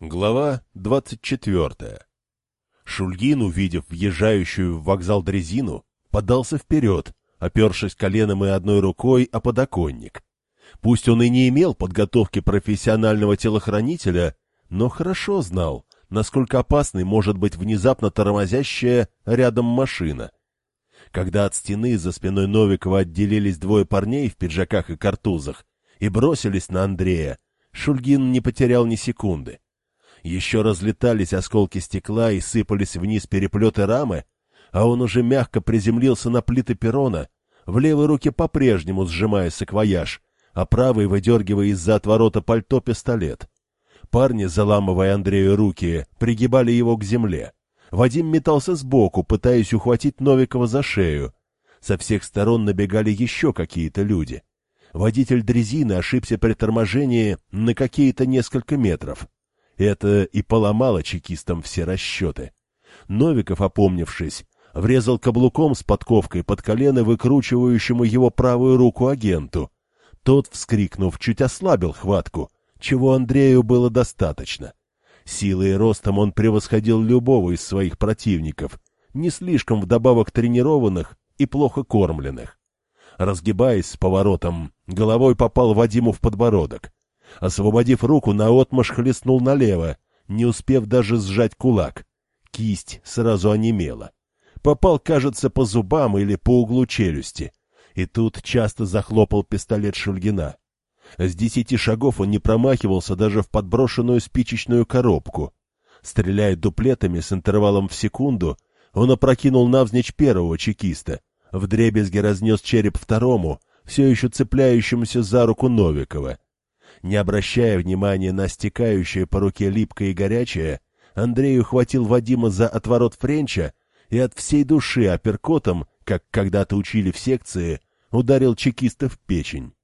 Глава двадцать четвертая. Шульгин, увидев въезжающую в вокзал дрезину, подался вперед, опершись коленом и одной рукой о подоконник. Пусть он и не имел подготовки профессионального телохранителя, но хорошо знал, насколько опасной может быть внезапно тормозящая рядом машина. Когда от стены за спиной Новикова отделились двое парней в пиджаках и картузах и бросились на Андрея, Шульгин не потерял ни секунды. Еще разлетались осколки стекла и сыпались вниз переплеты рамы, а он уже мягко приземлился на плиты перрона, в левой руке по-прежнему сжимая саквояж, а правой выдергивая из-за отворота пальто пистолет. Парни, заламывая Андрею руки, пригибали его к земле. Вадим метался сбоку, пытаясь ухватить Новикова за шею. Со всех сторон набегали еще какие-то люди. Водитель дрезины ошибся при торможении на какие-то несколько метров. Это и поломало чекистам все расчеты. Новиков, опомнившись, врезал каблуком с подковкой под колено выкручивающему его правую руку агенту. Тот, вскрикнув, чуть ослабил хватку, чего Андрею было достаточно. Силой и ростом он превосходил любого из своих противников, не слишком вдобавок тренированных и плохо кормленных. Разгибаясь с поворотом, головой попал Вадиму в подбородок. Освободив руку, наотмашь хлестнул налево, не успев даже сжать кулак. Кисть сразу онемела. Попал, кажется, по зубам или по углу челюсти. И тут часто захлопал пистолет Шульгина. С десяти шагов он не промахивался даже в подброшенную спичечную коробку. Стреляя дуплетами с интервалом в секунду, он опрокинул навзничь первого чекиста. Вдребезги разнес череп второму, все еще цепляющемуся за руку Новикова. Не обращая внимания на стекающее по руке липкое и горячее, Андрей ухватил Вадима за отворот Френча и от всей души апперкотом, как когда-то учили в секции, ударил чекиста в печень.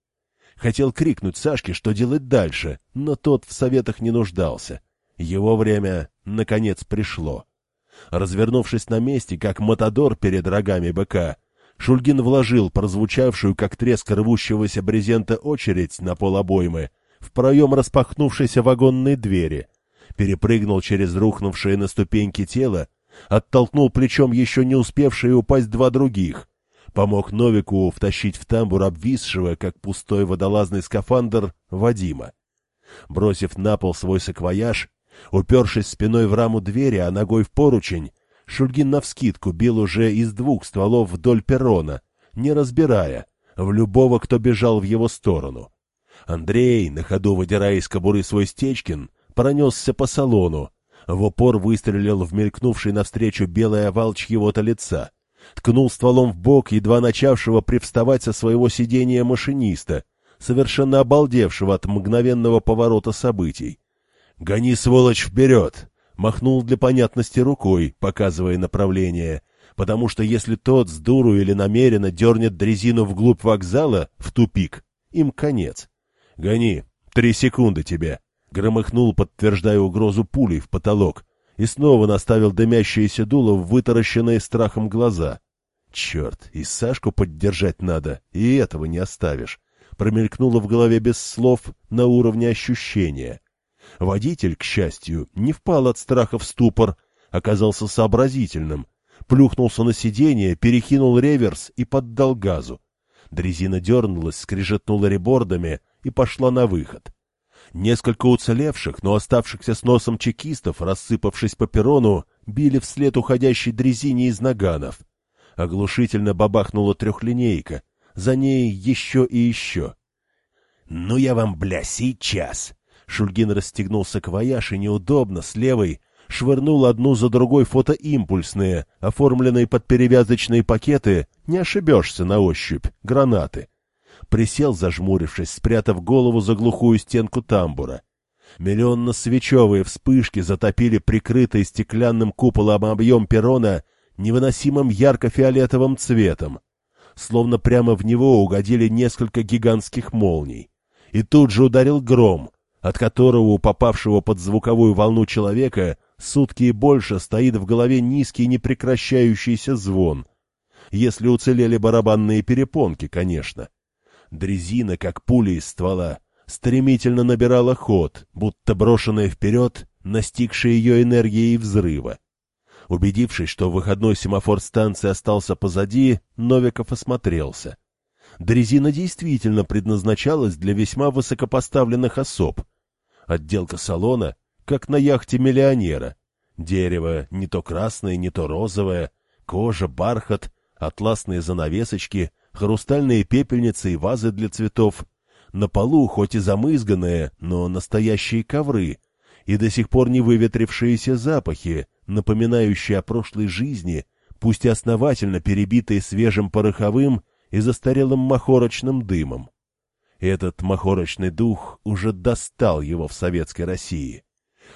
Хотел крикнуть Сашке, что делать дальше, но тот в советах не нуждался. Его время, наконец, пришло. Развернувшись на месте, как матадор перед рогами быка, Шульгин вложил прозвучавшую, как треск рвущегося брезента, очередь на пол обоймы в проем распахнувшейся вагонной двери, перепрыгнул через рухнувшее на ступеньки тело, оттолкнул плечом еще не успевшие упасть два других, помог Новику втащить в тамбур обвисшего, как пустой водолазный скафандр, Вадима. Бросив на пол свой саквояж, упершись спиной в раму двери, а ногой в поручень, Шульгин навскидку бил уже из двух стволов вдоль перрона, не разбирая, в любого, кто бежал в его сторону. Андрей, на ходу выдирая из кобуры свой стечкин, пронесся по салону, в упор выстрелил в мелькнувший навстречу белый овал чьего-то лица, ткнул стволом в бок едва начавшего привставать со своего сидения машиниста, совершенно обалдевшего от мгновенного поворота событий. «Гони, сволочь, вперед!» махнул для понятности рукой, показывая направление, потому что если тот с дуру или намеренно дернет дрезину вглубь вокзала, в тупик, им конец. «Гони! Три секунды тебе!» Громыхнул, подтверждая угрозу пулей в потолок, и снова наставил дымящееся дуло в вытаращенные страхом глаза. «Черт, и Сашку поддержать надо, и этого не оставишь!» Промелькнуло в голове без слов на уровне ощущения. Водитель, к счастью, не впал от страха в ступор, оказался сообразительным, плюхнулся на сиденье, перекинул реверс и поддал газу. Дрезина дернулась, скрижетнула ребордами, и пошла на выход. Несколько уцелевших, но оставшихся с носом чекистов, рассыпавшись по перрону, били вслед уходящей дрезине из наганов. Оглушительно бабахнула трехлинейка, за ней еще и еще. — Ну я вам, бля, сейчас! Шульгин расстегнул саквояж и неудобно, с левой, швырнул одну за другой фотоимпульсные, оформленные под перевязочные пакеты, не ошибешься на ощупь, гранаты присел, зажмурившись, спрятав голову за глухую стенку тамбура. Миллионно-свечевые вспышки затопили прикрытый стеклянным куполом объем перрона невыносимым ярко-фиолетовым цветом. Словно прямо в него угодили несколько гигантских молний. И тут же ударил гром, от которого у попавшего под звуковую волну человека сутки и больше стоит в голове низкий непрекращающийся звон. Если уцелели барабанные перепонки, конечно. — Дрезина, как пуля из ствола, стремительно набирала ход, будто брошенная вперед, настигшей ее энергией взрыва. Убедившись, что выходной семафор станции остался позади, Новиков осмотрелся. Дрезина действительно предназначалась для весьма высокопоставленных особ. Отделка салона, как на яхте миллионера. Дерево не то красное, не то розовое, кожа, бархат, атласные занавесочки, хрустальные пепельницы и вазы для цветов. На полу хоть и замызганные, но настоящие ковры — и до сих пор не выветрившиеся запахи, напоминающие о прошлой жизни, пусть и основательно перебитые свежим пороховым и застарелым махорочным дымом. Этот махорочный дух уже достал его в советской России.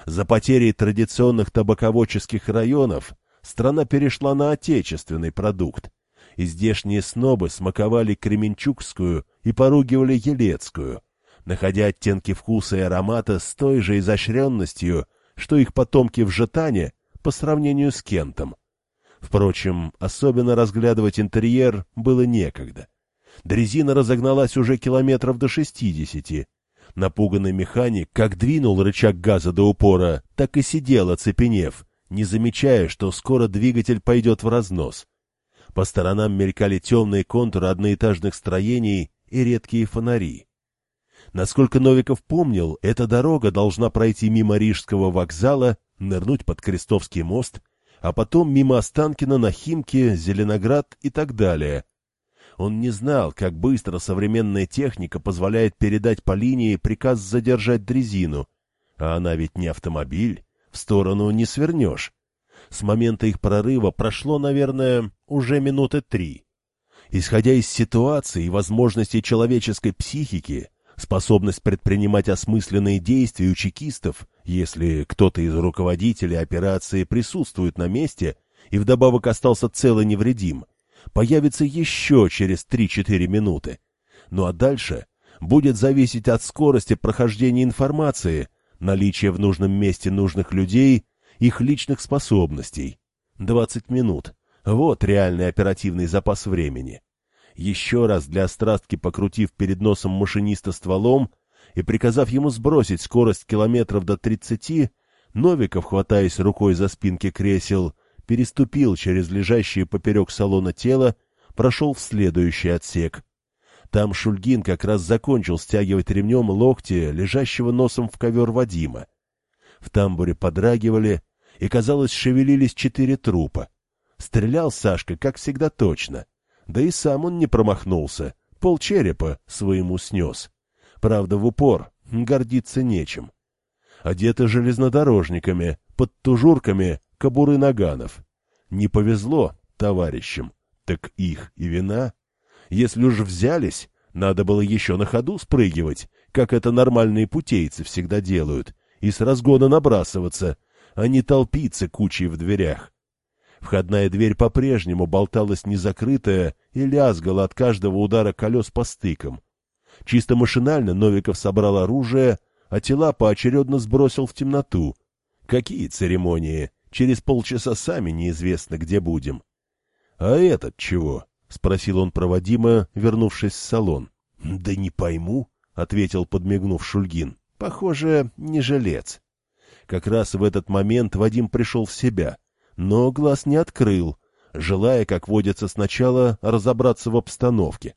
За потерей традиционных табаководческих районов страна перешла на отечественный продукт, и здешние снобы смаковали кременчугскую и поругивали елецкую, находя оттенки вкуса и аромата с той же изощренностью, что их потомки в Жетане по сравнению с Кентом. Впрочем, особенно разглядывать интерьер было некогда. Дрезина разогналась уже километров до шестидесяти. Напуганный механик как двинул рычаг газа до упора, так и сидел, оцепенев, не замечая, что скоро двигатель пойдет в разнос. По сторонам мелькали темные контуры одноэтажных строений и редкие фонари. Насколько Новиков помнил, эта дорога должна пройти мимо Рижского вокзала, нырнуть под Крестовский мост, а потом мимо Останкина на Химки, Зеленоград и так далее. Он не знал, как быстро современная техника позволяет передать по линии приказ задержать дрезину. А она ведь не автомобиль, в сторону не свернешь. С момента их прорыва прошло, наверное, уже минуты три. Исходя из ситуации и возможностей человеческой психики, Способность предпринимать осмысленные действия у чекистов, если кто-то из руководителей операции присутствует на месте и вдобавок остался цел и невредим, появится еще через 3-4 минуты. Ну а дальше будет зависеть от скорости прохождения информации, наличия в нужном месте нужных людей, их личных способностей. 20 минут. Вот реальный оперативный запас времени еще раз для острастки покрутив перед носом машиниста стволом и приказав ему сбросить скорость километров до тридцати, Новиков, хватаясь рукой за спинки кресел, переступил через лежащее поперек салона тело, прошел в следующий отсек. Там Шульгин как раз закончил стягивать ремнем локти, лежащего носом в ковер Вадима. В тамбуре подрагивали, и, казалось, шевелились четыре трупа. Стрелял Сашка, как всегда, точно. Да и сам он не промахнулся, полчерепа своему снес. Правда, в упор, гордиться нечем. Одеты железнодорожниками, под тужурками кобуры наганов. Не повезло товарищам, так их и вина. Если уж взялись, надо было еще на ходу спрыгивать, как это нормальные путейцы всегда делают, и с разгона набрасываться, а не толпиться кучей в дверях. Входная дверь по-прежнему болталась незакрытая и лязгала от каждого удара колес по стыкам. Чисто машинально Новиков собрал оружие, а тела поочередно сбросил в темноту. Какие церемонии? Через полчаса сами неизвестно, где будем. — А этот чего? — спросил он проводимо, вернувшись в салон. — Да не пойму, — ответил, подмигнув Шульгин. — Похоже, не жилец. Как раз в этот момент Вадим пришел в себя — но глаз не открыл, желая, как водится сначала, разобраться в обстановке.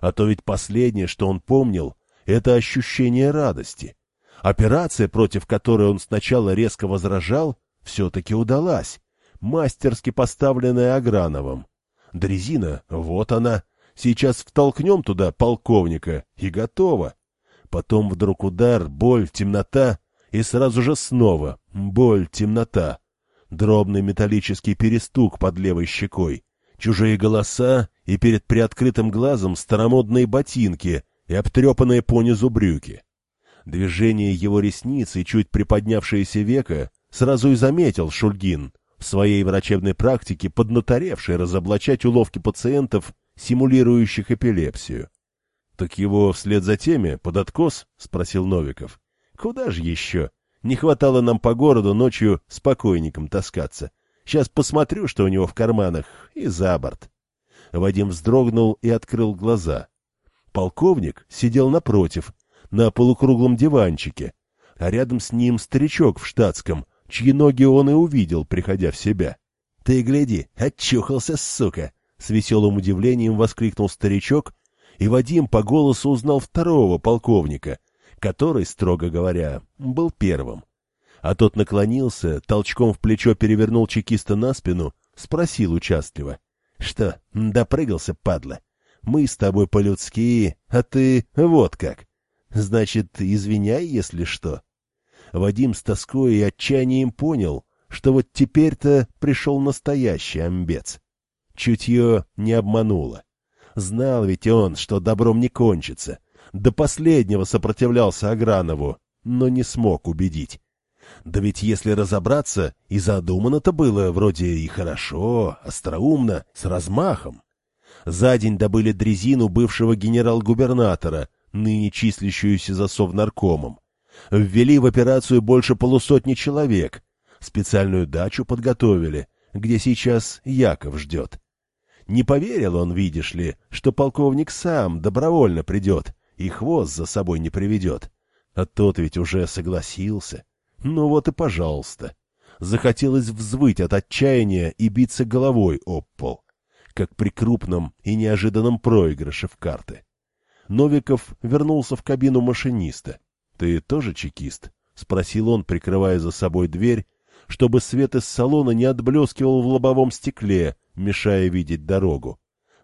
А то ведь последнее, что он помнил, это ощущение радости. Операция, против которой он сначала резко возражал, все-таки удалась, мастерски поставленная Аграновым. Дрезина, вот она, сейчас втолкнем туда полковника, и готово. Потом вдруг удар, боль, темнота, и сразу же снова боль, темнота дробный металлический перестук под левой щекой, чужие голоса и перед приоткрытым глазом старомодные ботинки и обтрепанные понизу брюки. Движение его ресниц и чуть приподнявшееся века сразу и заметил Шульгин, в своей врачебной практике поднаторевший разоблачать уловки пациентов, симулирующих эпилепсию. — Так его вслед за теми под откос? — спросил Новиков. — Куда же еще? Не хватало нам по городу ночью с покойником таскаться. Сейчас посмотрю, что у него в карманах, и за борт. Вадим вздрогнул и открыл глаза. Полковник сидел напротив, на полукруглом диванчике. а рядом с ним старичок в штатском, чьи ноги он и увидел, приходя в себя. — Ты гляди, очухался, сука! — с веселым удивлением воскликнул старичок, и Вадим по голосу узнал второго полковника, который, строго говоря, был первым. А тот наклонился, толчком в плечо перевернул чекиста на спину, спросил участливо. — Что, допрыгался, падла? Мы с тобой по-людски, а ты вот как. Значит, извиняй, если что. Вадим с тоской и отчаянием понял, что вот теперь-то пришел настоящий амбец. Чутье не обмануло. Знал ведь он, что добром не кончится. До последнего сопротивлялся Агранову, но не смог убедить. Да ведь если разобраться, и задумано-то было вроде и хорошо, остроумно, с размахом. За день добыли дрезину бывшего генерал-губернатора, ныне числящуюся за совнаркомом. Ввели в операцию больше полусотни человек. Специальную дачу подготовили, где сейчас Яков ждет. Не поверил он, видишь ли, что полковник сам добровольно придет и хвост за собой не приведет. А тот ведь уже согласился. Ну вот и пожалуйста. Захотелось взвыть от отчаяния и биться головой об пол, как при крупном и неожиданном проигрыше в карты. Новиков вернулся в кабину машиниста. — Ты тоже чекист? — спросил он, прикрывая за собой дверь, чтобы свет из салона не отблескивал в лобовом стекле, мешая видеть дорогу.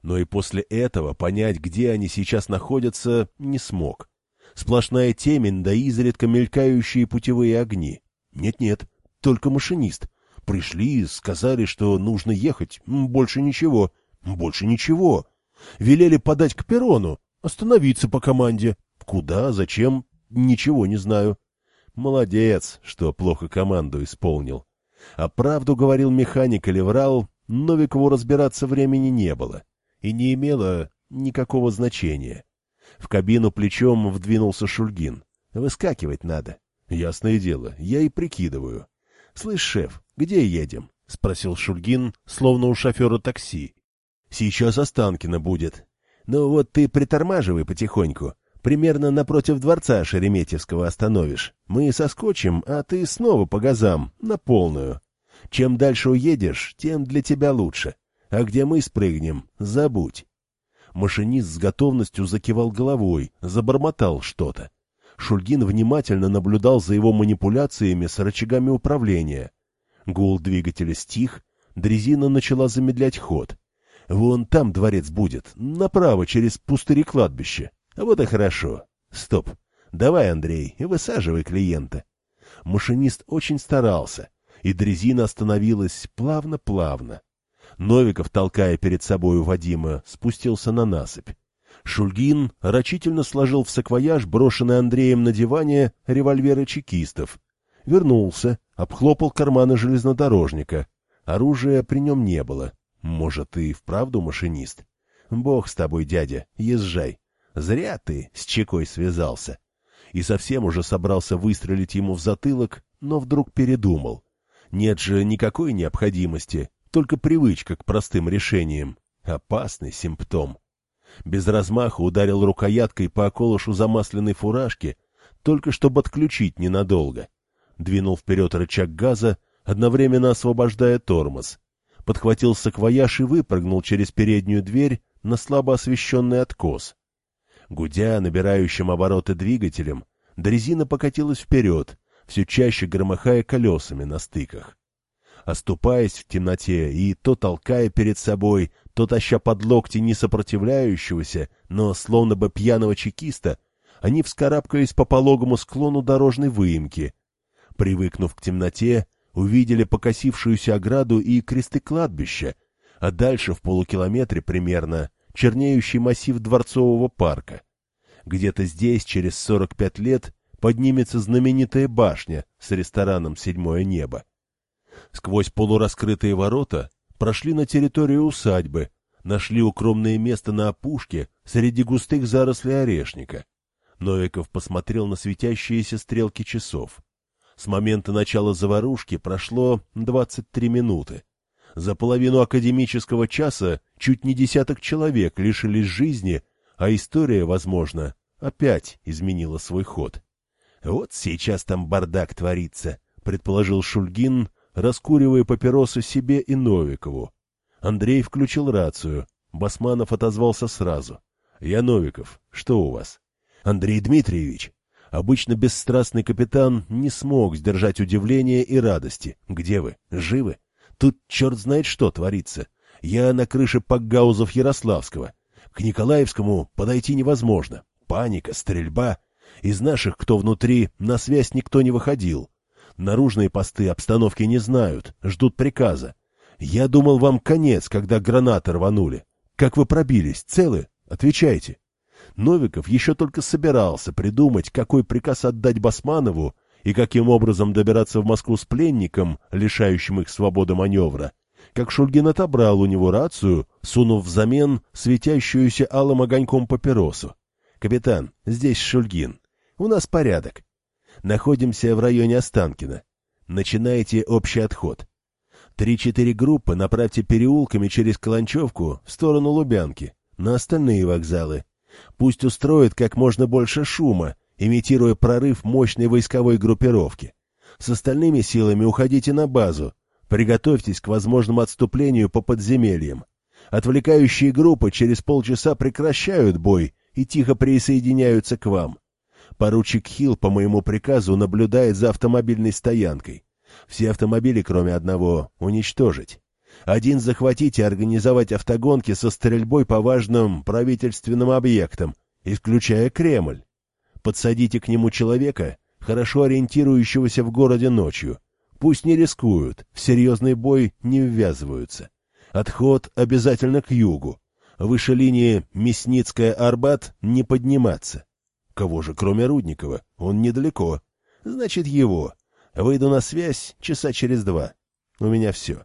Но и после этого понять, где они сейчас находятся, не смог. Сплошная темень, да изредка мелькающие путевые огни. Нет-нет, только машинист. Пришли, сказали, что нужно ехать. Больше ничего. Больше ничего. Велели подать к перрону. Остановиться по команде. Куда, зачем, ничего не знаю. Молодец, что плохо команду исполнил. А правду говорил механик или врал, Новикову разбираться времени не было. И не имело никакого значения. В кабину плечом вдвинулся Шульгин. Выскакивать надо. Ясное дело, я и прикидываю. — Слышь, шеф, где едем? — спросил Шульгин, словно у шофера такси. — Сейчас Останкино будет. Ну вот ты притормаживай потихоньку. Примерно напротив дворца Шереметьевского остановишь. Мы соскочим, а ты снова по газам, на полную. Чем дальше уедешь, тем для тебя лучше. А где мы спрыгнем, забудь. Машинист с готовностью закивал головой, забормотал что-то. Шульгин внимательно наблюдал за его манипуляциями с рычагами управления. Гул двигателя стих, дрезина начала замедлять ход. Вон там дворец будет, направо, через пустыри кладбище. Вот и хорошо. Стоп. Давай, Андрей, высаживай клиента. Машинист очень старался, и дрезина остановилась плавно-плавно. Новиков, толкая перед собою Вадима, спустился на насыпь. Шульгин рачительно сложил в саквояж, брошенный Андреем на диване, револьверы чекистов. Вернулся, обхлопал карманы железнодорожника. Оружия при нем не было. Может, и вправду машинист? Бог с тобой, дядя, езжай. Зря ты с чекой связался. И совсем уже собрался выстрелить ему в затылок, но вдруг передумал. Нет же никакой необходимости, только привычка к простым решениям. Опасный симптом. Без размаха ударил рукояткой по околышу замасленной фуражки, только чтобы отключить ненадолго. Двинул вперед рычаг газа, одновременно освобождая тормоз подхватил саквояж и выпрыгнул через переднюю дверь на слабо освещенный откос. Гудя, набирающим обороты двигателем, дрезина покатилась вперед, все чаще громыхая колесами на стыках. Оступаясь в темноте и то толкая перед собой, то таща под локти несопротивляющегося, но словно бы пьяного чекиста, они вскарабкались по пологому склону дорожной выемки. Привыкнув к темноте, увидели покосившуюся ограду и кресты кладбища, а дальше в полукилометре примерно чернеющий массив Дворцового парка. Где-то здесь через 45 лет поднимется знаменитая башня с рестораном «Седьмое небо». Сквозь полураскрытые ворота прошли на территорию усадьбы, нашли укромное место на опушке среди густых зарослей орешника. Новиков посмотрел на светящиеся стрелки часов. С момента начала заварушки прошло 23 минуты. За половину академического часа чуть не десяток человек лишились жизни, а история, возможно, опять изменила свой ход. Вот сейчас там бардак творится, предположил Шульгин, раскуривая папиросы себе и Новикову. Андрей включил рацию. Басманов отозвался сразу. — Я Новиков. Что у вас? — Андрей Дмитриевич. Обычно бесстрастный капитан не смог сдержать удивления и радости. Где вы? Живы? Тут черт знает что творится. Я на крыше Пакгаузов Ярославского. К Николаевскому подойти невозможно. Паника, стрельба. Из наших, кто внутри, на связь никто не выходил. Наружные посты обстановки не знают, ждут приказа. Я думал, вам конец, когда гранаты рванули. Как вы пробились? Целы? Отвечайте. Новиков еще только собирался придумать, какой приказ отдать Басманову и каким образом добираться в Москву с пленником, лишающим их свободы маневра, как Шульгин отобрал у него рацию, сунув взамен светящуюся алым огоньком папиросу. «Капитан, здесь Шульгин. У нас порядок. Находимся в районе Останкина. Начинайте общий отход. Три-четыре группы направьте переулками через Каланчевку в сторону Лубянки, на остальные вокзалы. Пусть устроят как можно больше шума, имитируя прорыв мощной войсковой группировки. С остальными силами уходите на базу. Приготовьтесь к возможному отступлению по подземельям. Отвлекающие группы через полчаса прекращают бой и тихо присоединяются к вам. Поручик Хилл по моему приказу наблюдает за автомобильной стоянкой. Все автомобили, кроме одного, уничтожить. Один захватить и организовать автогонки со стрельбой по важным правительственным объектам, исключая Кремль. Подсадите к нему человека, хорошо ориентирующегося в городе ночью. Пусть не рискуют, в серьезный бой не ввязываются. Отход обязательно к югу. Выше линии Мясницкая-Арбат не подниматься. Кого же, кроме Рудникова? Он недалеко. Значит, его. Выйду на связь часа через два. У меня все.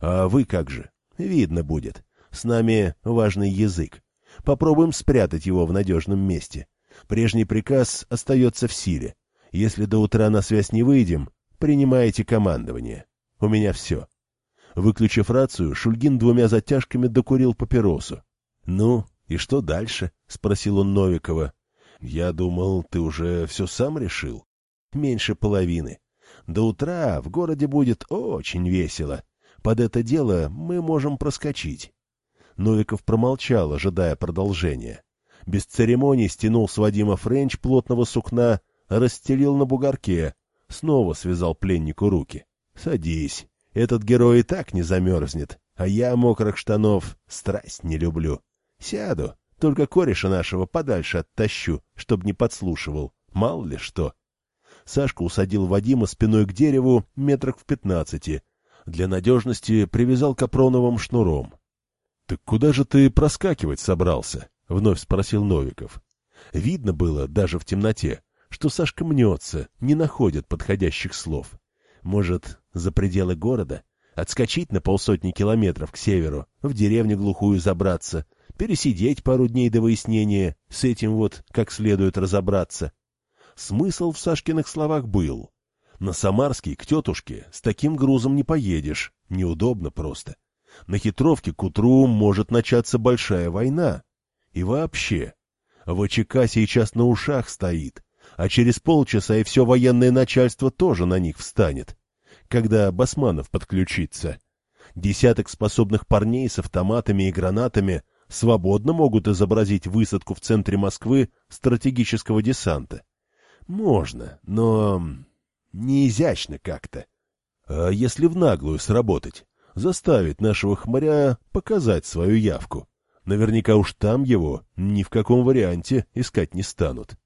А вы как же? Видно будет. С нами важный язык. Попробуем спрятать его в надежном месте. Прежний приказ остается в силе. Если до утра на связь не выйдем, принимаете командование. У меня все. Выключив рацию, Шульгин двумя затяжками докурил папиросу. — Ну, и что дальше? — спросил он Новикова. Я думал, ты уже все сам решил. Меньше половины. До утра в городе будет очень весело. Под это дело мы можем проскочить. Новиков промолчал, ожидая продолжения. Без церемоний стянул с Вадима Френч плотного сукна, расстелил на бугорке, снова связал пленнику руки. — Садись. Этот герой и так не замерзнет, а я мокрых штанов страсть не люблю. Сяду. Только кореша нашего подальше оттащу, чтоб не подслушивал. Мало ли что. Сашка усадил Вадима спиной к дереву метрах в пятнадцати. Для надежности привязал капроновым шнуром. — Так куда же ты проскакивать собрался? — вновь спросил Новиков. Видно было, даже в темноте, что Сашка мнется, не находит подходящих слов. Может, за пределы города? Отскочить на полсотни километров к северу, в деревню глухую забраться, пересидеть пару дней до выяснения, с этим вот как следует разобраться. Смысл в Сашкиных словах был. На Самарский к тетушке с таким грузом не поедешь, неудобно просто. На хитровке к утру может начаться большая война. И вообще, ВЧК сейчас на ушах стоит, а через полчаса и все военное начальство тоже на них встанет, когда Басманов подключится. Десяток способных парней с автоматами и гранатами — свободно могут изобразить высадку в центре Москвы стратегического десанта. Можно, но не изящно как-то. А если в наглую сработать? Заставить нашего хмаря показать свою явку. Наверняка уж там его ни в каком варианте искать не станут.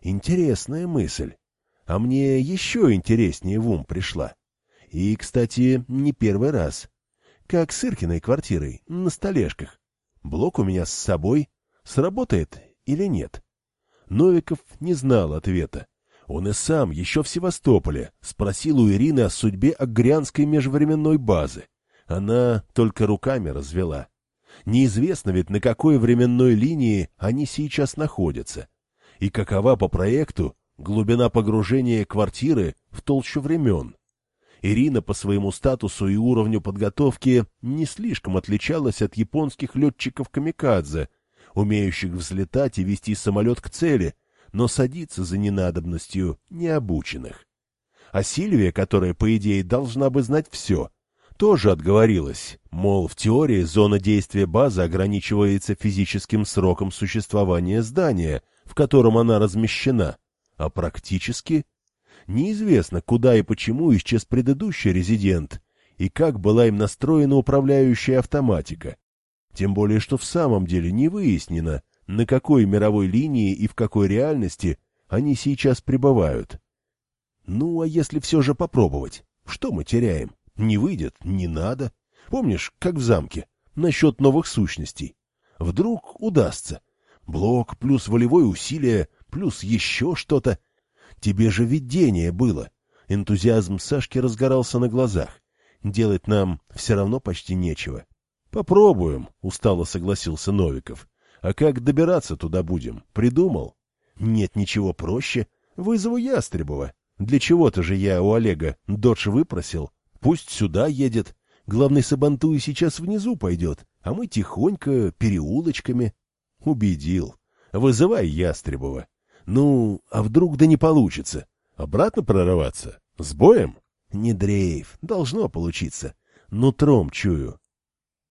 Интересная мысль. А мне еще интереснее в ум пришла. И, кстати, не первый раз. Как с Иркиной квартирой, на столешках. Блок у меня с собой. Сработает или нет? Новиков не знал ответа. Он и сам, еще в Севастополе, спросил у Ирины о судьбе Агрянской межвременной базы. Она только руками развела. Неизвестно ведь, на какой временной линии они сейчас находятся. И какова по проекту глубина погружения квартиры в толщу времен. Ирина по своему статусу и уровню подготовки не слишком отличалась от японских летчиков-камикадзе, умеющих взлетать и вести самолет к цели, но садиться за ненадобностью необученных. А Сильвия, которая, по идее, должна бы знать все, тоже отговорилась, мол, в теории зона действия базы ограничивается физическим сроком существования здания, в котором она размещена, а практически неизвестно, куда и почему исчез предыдущий резидент и как была им настроена управляющая автоматика. Тем более, что в самом деле не выяснено, на какой мировой линии и в какой реальности они сейчас пребывают. Ну, а если все же попробовать? Что мы теряем? Не выйдет, не надо. Помнишь, как в замке, насчет новых сущностей? Вдруг удастся. Блок плюс волевое усилие, плюс еще что-то. Тебе же видение было. Энтузиазм Сашки разгорался на глазах. Делать нам все равно почти нечего. — Попробуем, — устало согласился Новиков. — А как добираться туда будем? Придумал? — Нет ничего проще. Вызову Ястребова. Для чего-то же я у Олега дочь выпросил. Пусть сюда едет. Главный Сабантуй сейчас внизу пойдет, а мы тихонько, переулочками. Убедил. Вызывай Ястребова. Ну, а вдруг да не получится? Обратно прорываться? С боем? Не дрейф, должно получиться. Нутром чую.